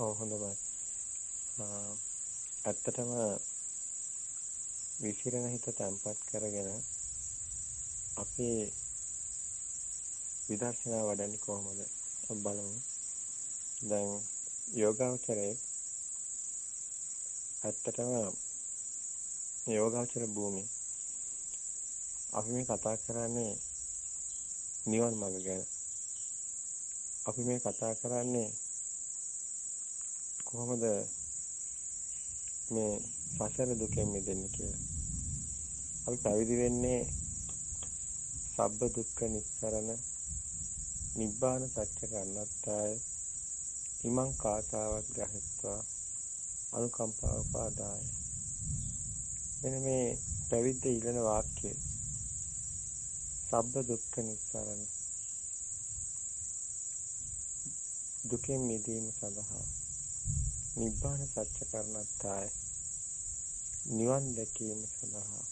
ඔව් හොඳයි. ඇත්තටම විසිරෙන හිත තැම්පත් කරගෙන අපි විදර්ශනා වඩන්නේ කොහොමද? බලමු. දැන් යෝගාවචරයේ ඇත්තටම යෝගාචර භූමිය අපි මේ කතා කරන්නේ නිවන් මඟ ගැන. අපි මේ කතා කරන්නේ කොහොමද මේ සසර දුකෙන් මිදෙන්න කියලා. අපි පැවිදි වෙන්නේ සබ්බ දුක්ඛ නිස්සරණ නිබ්බාන සත්‍ය කරණත්තාය ඉමං කාතාවත් ගහිත්වා. අනුකම්පාව පාදාය මෙන්න මේ පැවිද්ද ඉලන වාක්‍යය. සබ්බ දුක්ඛ නිස්සරණ දුකෙන් මිදීම සඳහා. නිබ්බාන සත්‍ය කරණත්තාය නිවන් දැකීම සඳහා.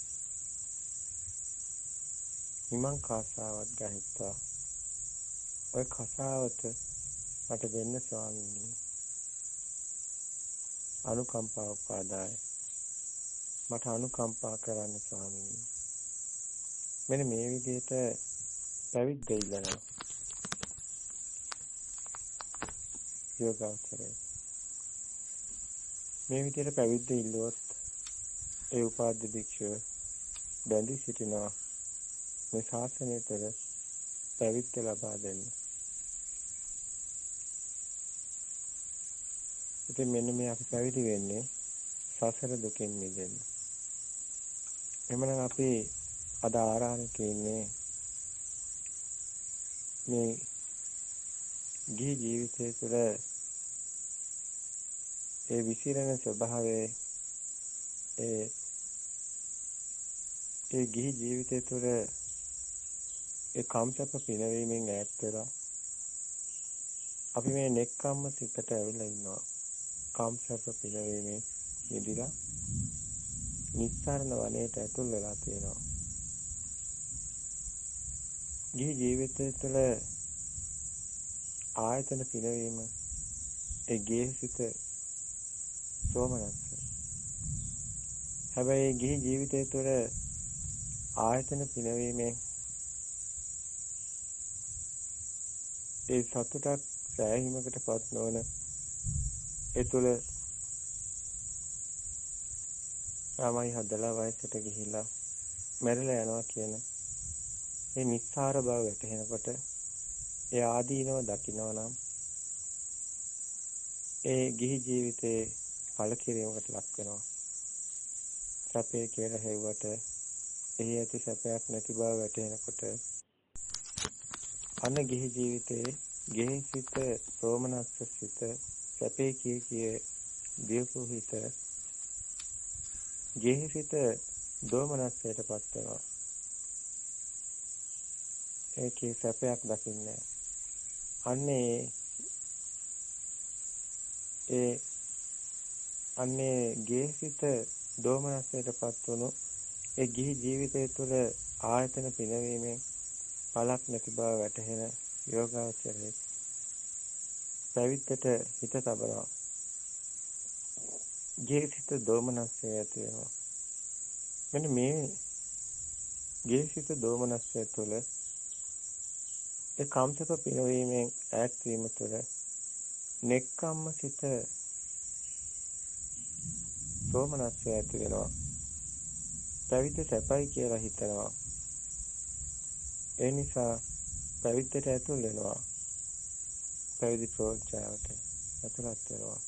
හිමං කාසාවත් ගහිත්වා. ඔය කසාවත මට දෙන්න ස්වාමීනි. අනුකම්පාව පාදාය මට අනුකම්පා කරන්න ස්වාමීනි. මෙන්න මේ විදිහට පැවිද්ද ඉල්ලනවා. යෝගාචරය මේ විදිහට පැවිද්ද ඉල්ලුවොත් ඒ උපාද්‍ය භික්ෂුව බැඳී සිටිනවා මේ ශාසනය තුළ පැවිද්ද ලබා දෙන්න. ඉතින් මෙන්න මේ අපි පැවිදි වෙන්නේ සසර දුකෙන් මිදෙන්න. එhmenan අපි අද ආරාණකේ ඉන්නේ මේ ගිහි ජීවිතය තුළ ඒ විසිරෙන ස්වභාවයේ ඒ ඒ ගිහි ජීවිතය තුළ ඒ කම්සප පිනවීමෙන් ඈත් වෙලා අපි මේ නෙක්කම්ම සිතට ඇවිල්ලා ඉන්නවා. කම්සප පිනවීමෙන් මිදිලා නිස්සාරණ වනයේට ඇතුල් වෙලා තියෙනවා. ගිහි ජීවිතය තුළ ආයතන පිනවීම ඒ ගේහසිත සෝමනස්ස. හැබැයි ගිහි ජීවිතය තුළ ආයතන පිනවීමෙන් ඒ සතුටක් සෑහීමකටපත් නොවන ඒ තුළ ළමයි හදලා වයසට ගිහිලා මැරිලා යනවා කියන ඒ නිස්සාර බව වැටහෙනකොට ඒ ආදීනව දකිනවා නම් ඒ ගිහි ජීවිතේ කලකිරීමකට ලක් වෙනවා. සැපේ කියලා හෙව්වට එහි ඇති සැපයක් නැති බව වැටහෙනකොට අන ගිහි ජීවිතයේ ගෙහි සිත සෝමනස්ස සිත සැපේ කී කිය දියපු හිත ගෙහි සිත දෝමනස්සයටපත් වෙනවා ඒකේ සැපයක් දකින්නේ අන්නේ ඒ අන්නේ ගෙහි සිත දෝමනස්සයටපත් වුණු ඒ ගිහි ජීවිතය තුළ ආයතන පිනවීමෙන් පළක් නැති බව වැටහෙන යෝගාචරයේ පැවිද්දට හිත තබනවා. ජීවිත දෝමනස්සය ඇති වෙනවා. මෙන්න මේ ජීවිත දෝමනස්සය තුළ ඒ කාමසක පිනවීමෙන් ඈත් වීම තුළ නෙක්කම්ම සිත සෝමනස්සය ඇති වෙනවා. පැවිද්ද සැපයි කියලා හිතනවා. ඒ නිසා පැවිද්දට ඇතුල් වෙනවා. පැවිදි ප්‍රෝත්සාහයට ඇතුළත් වෙනවා.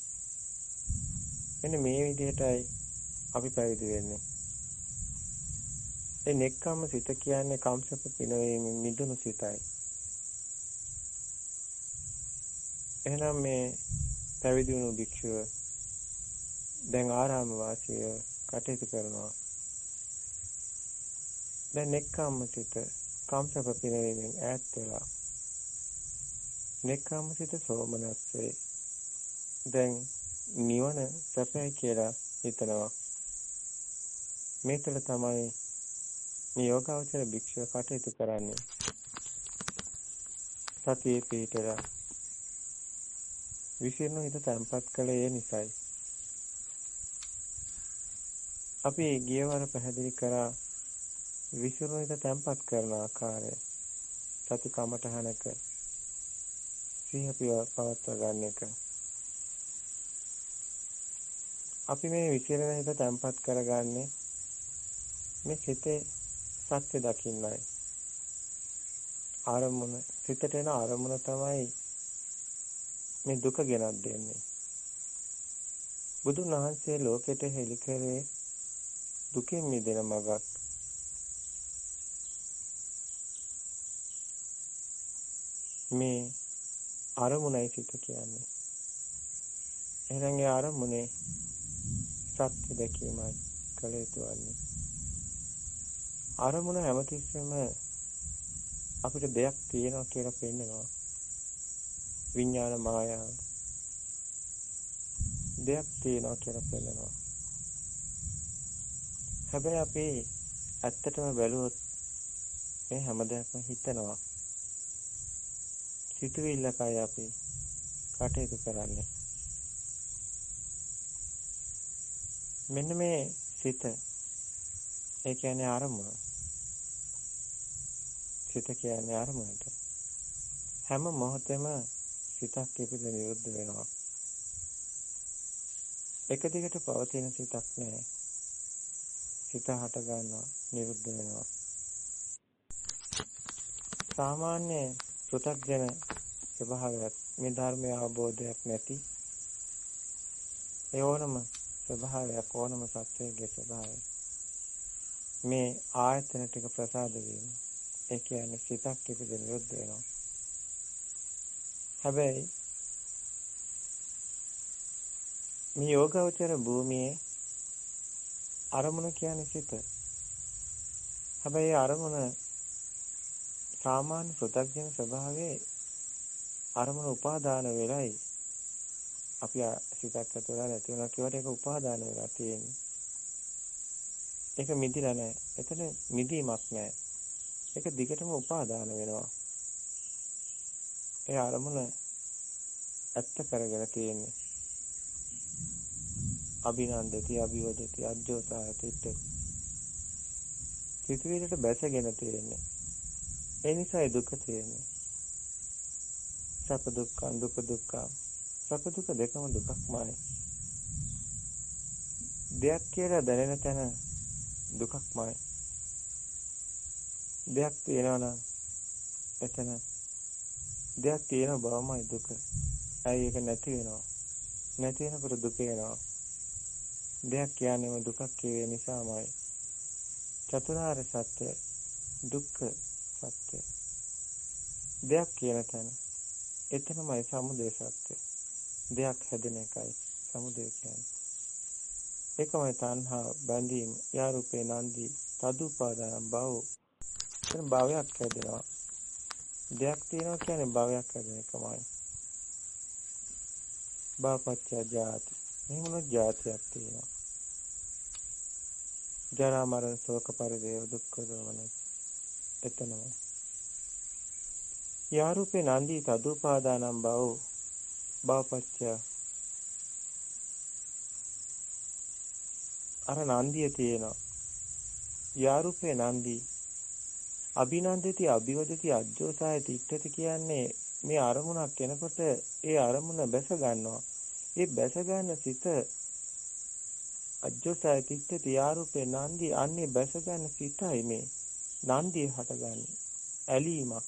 මෙන්න මේ විදිහටයි අපි පැවිදි වෙන්නේ. ඒ නෙක්කම්ම සිත කියන්නේ කම්සප පිනවීමෙන් මිදුණු සිතයි. එහෙනම් මේ පැවිදි වුණු භික්ෂුව දැන් ආරාම වාසීව කටයුතු කරනවා. දැන් නෙක්කම්ම සිත කම්සප පිනවීමෙන් ඈත් වෙලා. නෙක්ඛම්මසිත සෝමනස්සේ. දැන් නිවන සැපයි කියලා හිතනවා. මේ තුළ තමයි මේ යෝගාවචර භික්ෂුව කටයුතු කරන්නේ. සතියේ පිටලා විසිරණු හිත තැම්පත් කළේ ඒ නිසයි. අපි ගියවර පැහැදිලි කරා විසිරණු හිත තැම්පත් කරන ආකාරය සති කමඨහනක සිහිය පවත්වා ගන්න එක. අපි මේ විසිරණ හිත තැම්පත් කරගන්නේ මේ සිතේ සත්‍ය දකින්නයි. ආරමුණ සිතට එන ආරමුණ තමයි මේ දුක ගෙනත් දෙන්නේ. බුදුන් වහන්සේ ලෝකෙට හෙළි කරේ දුකෙන් මිදෙන මගක්. මේ අරමුණයි සිත කියන්නේ. එහෙනම් ඒ අරමුණේ සත්‍ය දැකීමයි කළ යුතු වන්නේ. අරමුණ හැමතිස්සෙම අපිට දෙයක් තියෙනවා කියලා පෙන්නනවා. විඥාන මායාව. දෙයක් තියෙනවා කියලා පෙන්නනවා. හැබැයි අපි ඇත්තටම බැලුවොත් මේ හැම දෙයක්ම හිතනවා. සිතුවිල්ලකයි අපි කටයුතු කරන්නේ. මෙන්න මේ සිත ඒ කියන්නේ අරමුණ. සිත කියන්නේ අරමුණට. හැම මොහොතෙම සිතක් ඉපද නිරුද්ධ වෙනවා. එක දිගට පවතින සිතක් නෑ. සිත හට ගන්නවා නිරුද්ධ වෙනවා. සාමාන්‍ය පෘථග්ජන ස්වභාවයක් මේ ධර්මයේ අවබෝධයක් නැති ඒ ඕනම ස්වභාවයක් ඕනම සත්‍යයේ ස්වභාවය. මේ ආයතන ටික ප්‍රසාද වීම. ඒ කියන්නේ සිතක් ඉපද නිරුද්ධ වෙනවා. හැබැයි මේ යෝගාවචර භූමියේ අරමුණ කියන්නේ සිත. හැබැයි අරමුණ සාමාන්‍ය පෘථග්ජන ස්වභාවයේ අරමුණ උපාදාන වෙලයි අපි සිතක් ඇතුළේ නැති වෙනවා කියවට ඒක උපාදාන වෙලා තියෙන්නේ. ඒක මිදිලා නැහැ. එතන මිදීමක් නැහැ. ඒක දිගටම උපාදාන වෙනවා. ඒ අරමුණ ඇත්ත කරගෙන තියෙන්නේ. අභිනන්දති අභිවදති අජ්ජෝසායතිට සිතුවිල්ලට බැසගෙන තියෙන්නේ. ඒ නිසායි දුක තියෙන්නේ. සැප දුක්ඛ දුක දුක්ඛ සැප දුක දෙකම දුකක්මයි. දෙයක් කියලා දැනෙන තැන දුකක්මයි. දෙයක් තියෙනවා නම් එතන දෙයක් තියෙන බවමයි දුක. ඇයි ඒක නැති වෙනවා. නැති වෙනකොට දුක එනවා. දෙයක් කියන්නේම දුකක් කියවේ නිසාමයි. චතුරාර්ය සත්‍ය දුක්ඛ සත්‍ය. දෙයක් කියන තැන එතනමයි සමුදය සත්‍ය. දෙයක් හැදෙන එකයි සමුදය කියන්නේ. ඒකමයි තණ්හා බැඳීම යාරූපේ නන්දි තදුපාදාන භව එතන භවයක් හැදෙනවා දෙයක් තියෙනවා කියන්නේ භවයක් හැදෙන එකමයි භවපච්චය ජාති එහෙමනොත් ජාතියක් තියෙනවා. ජරා මරණ ශෝක පරිදේව දුක්ඛ දෝමන එතනමයි යාරූපේ නන්දි තදුපාදානම් භව භවපච්චය අර නන්දිය තියෙනවා. යාරූපේ නන්දි අභිනන්දති අභිවදති අජ්ජෝසාය තිට්ඨති කියන්නේ මේ අරමුණක් එනකොට ඒ අරමුණ බැස ගන්නවා. ඒ බැස ගන්න සිත අජ්ජෝසාය තිට්ඨති යාරූපේ නන්දි අන්නේ බැස ගන්න සිතයි මේ. නන්දිය හටගන්නේ. ඇලීමක්.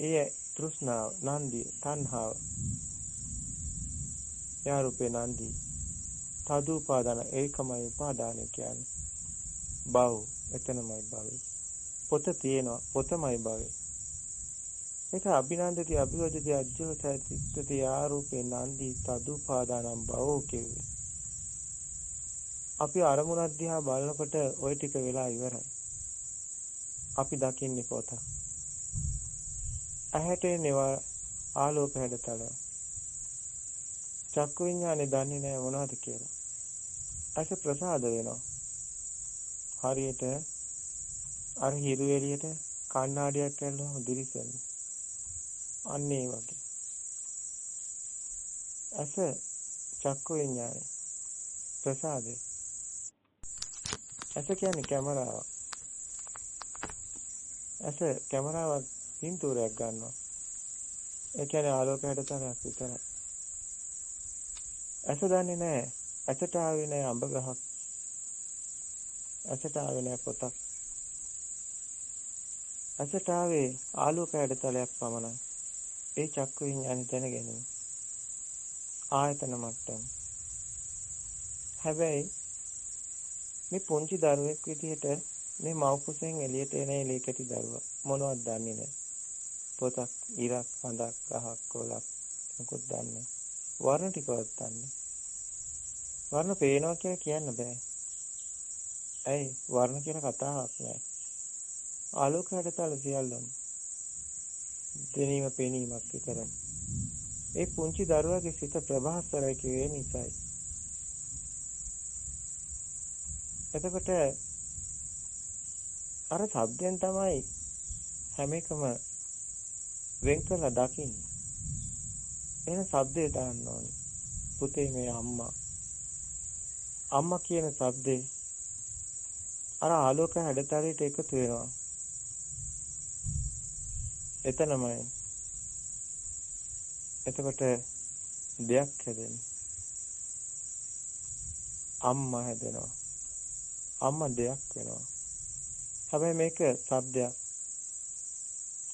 ඒ තෘෂ්ණාව නන්දිය තණ්හාව. යාරූපේ නන්දි. තදුපාදාන ඒකමයි උපාදානය කියන්නේ. භව එතනමයි භවය පොත තියෙනවා පොතමයි භවය ඒක අභිනන්දති අභිවදති අජ්ජෝතය චිත්තති ආරූපේ නන්දි තදුපාදානම් භවෝ කියුවේ අපි අරමුණ දිහා බලනකොට ওই ටික වෙලා ඉවරයි. අපි දකින්නේ පොත. ඇහැට එනවා ආලෝක හැඩතල. චක්කු විඥානේ දන්නේ නැහැ මොනවද කියලා. ඇස ප්‍රසාද වෙනවා. හරියට අර හිරු එළියට කණ්ණාඩියක් ඇල්ලුවම දිලිසෙන්නේ. අන්න ඒ වගේ. අස චක්කු විඥානය ප්‍රසාදේ. අස කියන්නේ කැමරාව. අස කැමරාවක් පින්තූරයක් ගන්නවා. ඒ කියන්නේ ආලෝක හැඩතලයක් විතරයි. ඇස දන්නේ නැහැ. ඇසට ආවේ නැහැ අඹ ගහක්. ඇසට ආවේ නැහැ පොතක්. ඇසට ආවේ ආලෝක හැඩතලයක් පමණයි. ඒ චක්කු විඤ්ඤාණය දැනගැනීම. ආයතන මට්ටම. හැබැයි මේ පුංචි දරුවෙක් විදිහට මේ මව් කුසෙන් එළියට එන එළියකටි දරුවා මොනවද දන්නේ නැහැ. පොතක්, ඉරක්, හඳක්, ගහක්, කොලක් මොකුත් දන්නේ වර්ණ ටිකවත් දන්නේ. වර්ණ පේනවා කියලා කියන්න බෑ. ඇයි වර්ණ කියන කතාවක් නෑ. ආලෝක හැඩතල සියල්ලම දැනීම පෙනීමක් විතරයි. ඒ පුංචි දරුවාගේ සිත ප්‍රභාස්වරයි කියේ නිසායි. එතකොට අර සබ්දෙන් තමයි හැම එකම වෙන් කරලා දකින්නේ. එහෙනම් සබ්දේ දාන්න ඕනේ. පුතේ මේ අම්මා. අම්මා කියන සබ්දේ අර ආලෝක හැඩතලයට එකතු වෙනවා. එතනමයි. එතකොට දෙයක් හැදෙනවා. අම්මා හැදෙනවා. අම්මා දෙයක් වෙනවා. හැබැයි මේක શબ્දයක්.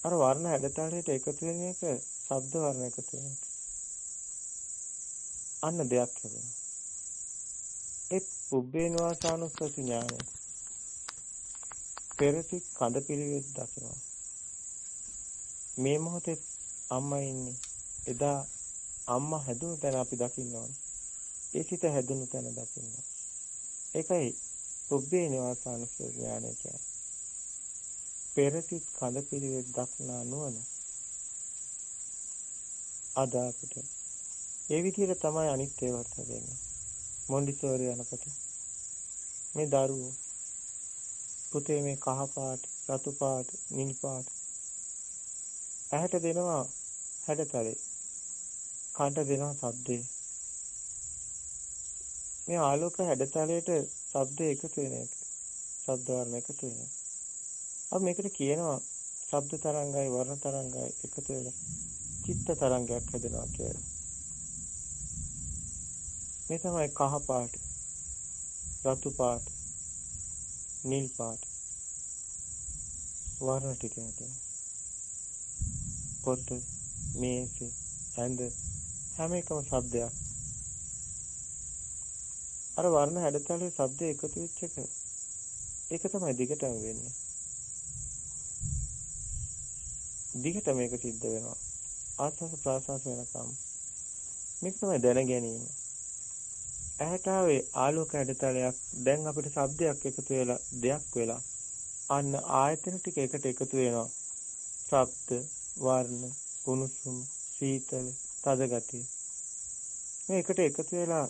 අර වර්ණ හැඩතලයට එකතු වෙන එක ශබ්ද වර්ණ එකතු වෙන එක. අන්න දෙයක් හැදෙනවා. ඒ පුබ්බේ නිවාසානුස්සති ඥානය. පෙරටි කඳ පිළිවෙත් දකිනවා. මේ මොහොතේ අම්මා ඉන්නේ. එදා අම්මා හැදුණු තැන අපි දකින්න ඕනේ. ඒ සිත හැදුණු තැන දකින්න. ඒකයි පුබ්බේ නිවාසානුස්සති ඥානය කියන්නේ. පෙරටි කඳ පිළිවෙත් දක්නා නුවණ. අද අපිට ඒ විදිහට තමයි අනිත් ඒවාත් හැදෙන්නේ. මොන්ඩිසෝරි යනකොට මේ දරුවෝ පුතේ මේ කහ පාට, රතු පාට, නිල් පාට ඇහැට දෙනවා හැඩතලේ. කනට දෙනවා ශබ්දේ. මේ ආලෝක හැඩතලයට ශබ්ද එකතු වෙන එක. ශබ්ද වර්ණ එකතු වෙන එක. අපි මේකට කියනවා ශබ්ද තරංගයි වර්ණ තරංගයි එකතු වෙලා චිත්ත තරංගයක් හැදෙනවා කියලා. මේ තමයි කහ පාට, රතු පාට, නිල් පාට වර්ණ ටික හැදෙනවා. පොත්, මේස, ඇඳ හැම එකම ශබ්දයක්. අර වර්ණ හැඩතලේ ශබ්ද එකතු වෙච්ච එක. ඒක තමයි දිගටම වෙන්නේ. දිගට මේක සිද්ධ වෙනවා. ආස්වාස ප්‍රාසාස වෙනකම්. මේක තමයි දැන ගැනීම. ඇහැට ආවේ ආලෝක හැඩතලයක් දැන් අපිට ශබ්දයක් එකතු වෙලා දෙයක් වෙලා අන්න ආයතන ටික එකට එකතු වෙනවා. ශබ්ද, වර්ණ, කුණුසුම, සීතල, තද ගතිය. මේ එකට එකතු වෙලා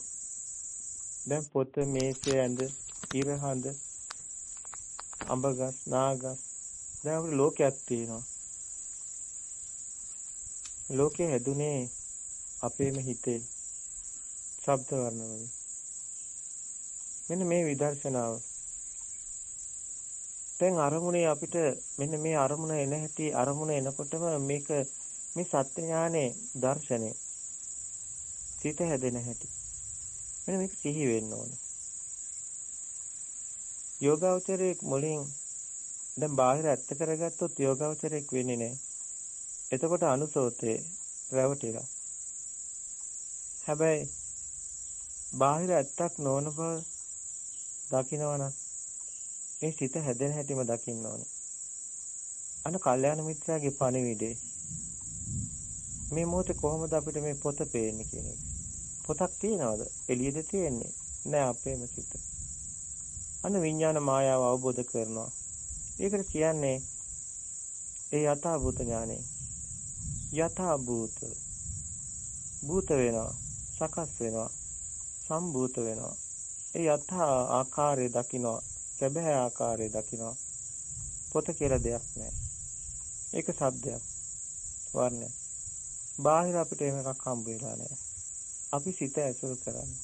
දැන් පොත, මේසය, ඇඳ, ඉර හඳ, අඹගස්, නාගස් දැන් අපිට ලෝකයක් තියෙනවා. ලෝකේ හැදුනේ අපේම හිතේ ශබ්ද වර්ණ වලින්. මෙන්න මේ විදර්ශනාව. දැන් අරමුණේ අපිට මෙන්න මේ අරමුණ එන හැටි අරමුණ එනකොටම මේක මේ සත්‍ය ඥානේ දර්ශනය. සිත හැදෙන හැටි. මෙන්න මේක සිහි වෙන්න ඕනේ. යෝගාවචරයේ මුලින් දැන් බාහිර ඇත්ත කරගත්තොත් යෝගාවචරයක් වෙන්නේ නැහැ. එතකොට අනුසෝතේ රැවටිලා. හැබැයි බාහිර ඇත්තක් නොවන බව දකිනවනම් ඒ සිත හැදෙන හැටිම දකින්න ඕනේ. අන්න කල්යාණ මිත්‍රාගේ පණිවිඩේ. මේ මොහොතේ කොහොමද අපිට මේ පොත පේන්නේ කියන එක. පොතක් තියනවද? එළියද තියෙන්නේ? නෑ අපේම සිත. අන්න විඥාන මායාව අවබෝධ කරනවා. ඒකට කියන්නේ ඒ යථාභූත ඥානෙ. යථා භූත භූත වෙනවා සකස් වෙනවා සම්භූත වෙනවා ඒ යථා ආකාරය දකිනවා සැබෑ ආකාරය දකිනවා පොත කියලා දෙයක් නැහැ ඒක શબ્දයක්. වර්ණයක්. බාහිර අපිට එහෙම එකක් හම්බ වෙලා නැහැ. අපි සිත ඇසුරු කරන්නේ.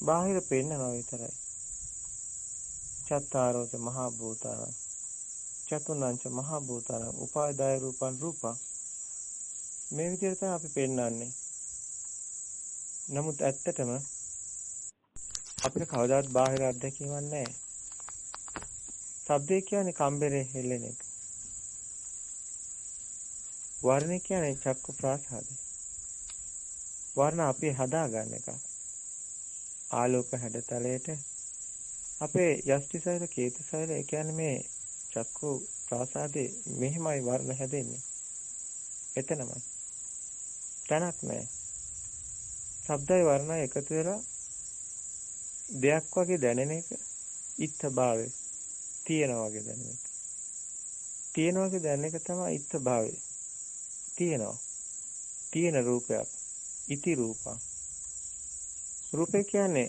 බාහිර පෙන්නනවා විතරයි. චත්තාරෝච මහා භූතාන චතුර්ණංච මහා භූතාන උපාදාය රූපං රූපං මේ විදිහට තමයි අපි පෙන්වන්නේ. නමුත් ඇත්තටම අපිට කවදාවත් බාහිර අත්දැකීමක් නැහැ. ශබ්දේ කියන්නේ කම්බරේ හෙල්ලෙන එක. වර්ණ කියන්නේ චක්කු ප්‍රාසාදේ. වර්ණ අපි හදාගන්න එක. ආලෝක හැඩතලයට අපේ යෂ්ටිසෛල කේතුසෛල ඒ කියන්නේ මේ චක්කු ප්‍රාසාදේ මෙහිමයි වර්ණ හැදෙන්නේ. එතනමයි. තැනක් නැහැ. ශබ්දයි වර්ණයි එකතු වෙලා දෙයක් වගේ දැනෙන එක ඉත්ත භාවය තියෙනා වගේ දැනෙන එක. තියෙනා වගේ දැනෙන එක තමයි ඉත්ත භාවය. තියෙනවා. තියෙන රූපයක්. ඉති රූපං. රූපේ කියන්නේ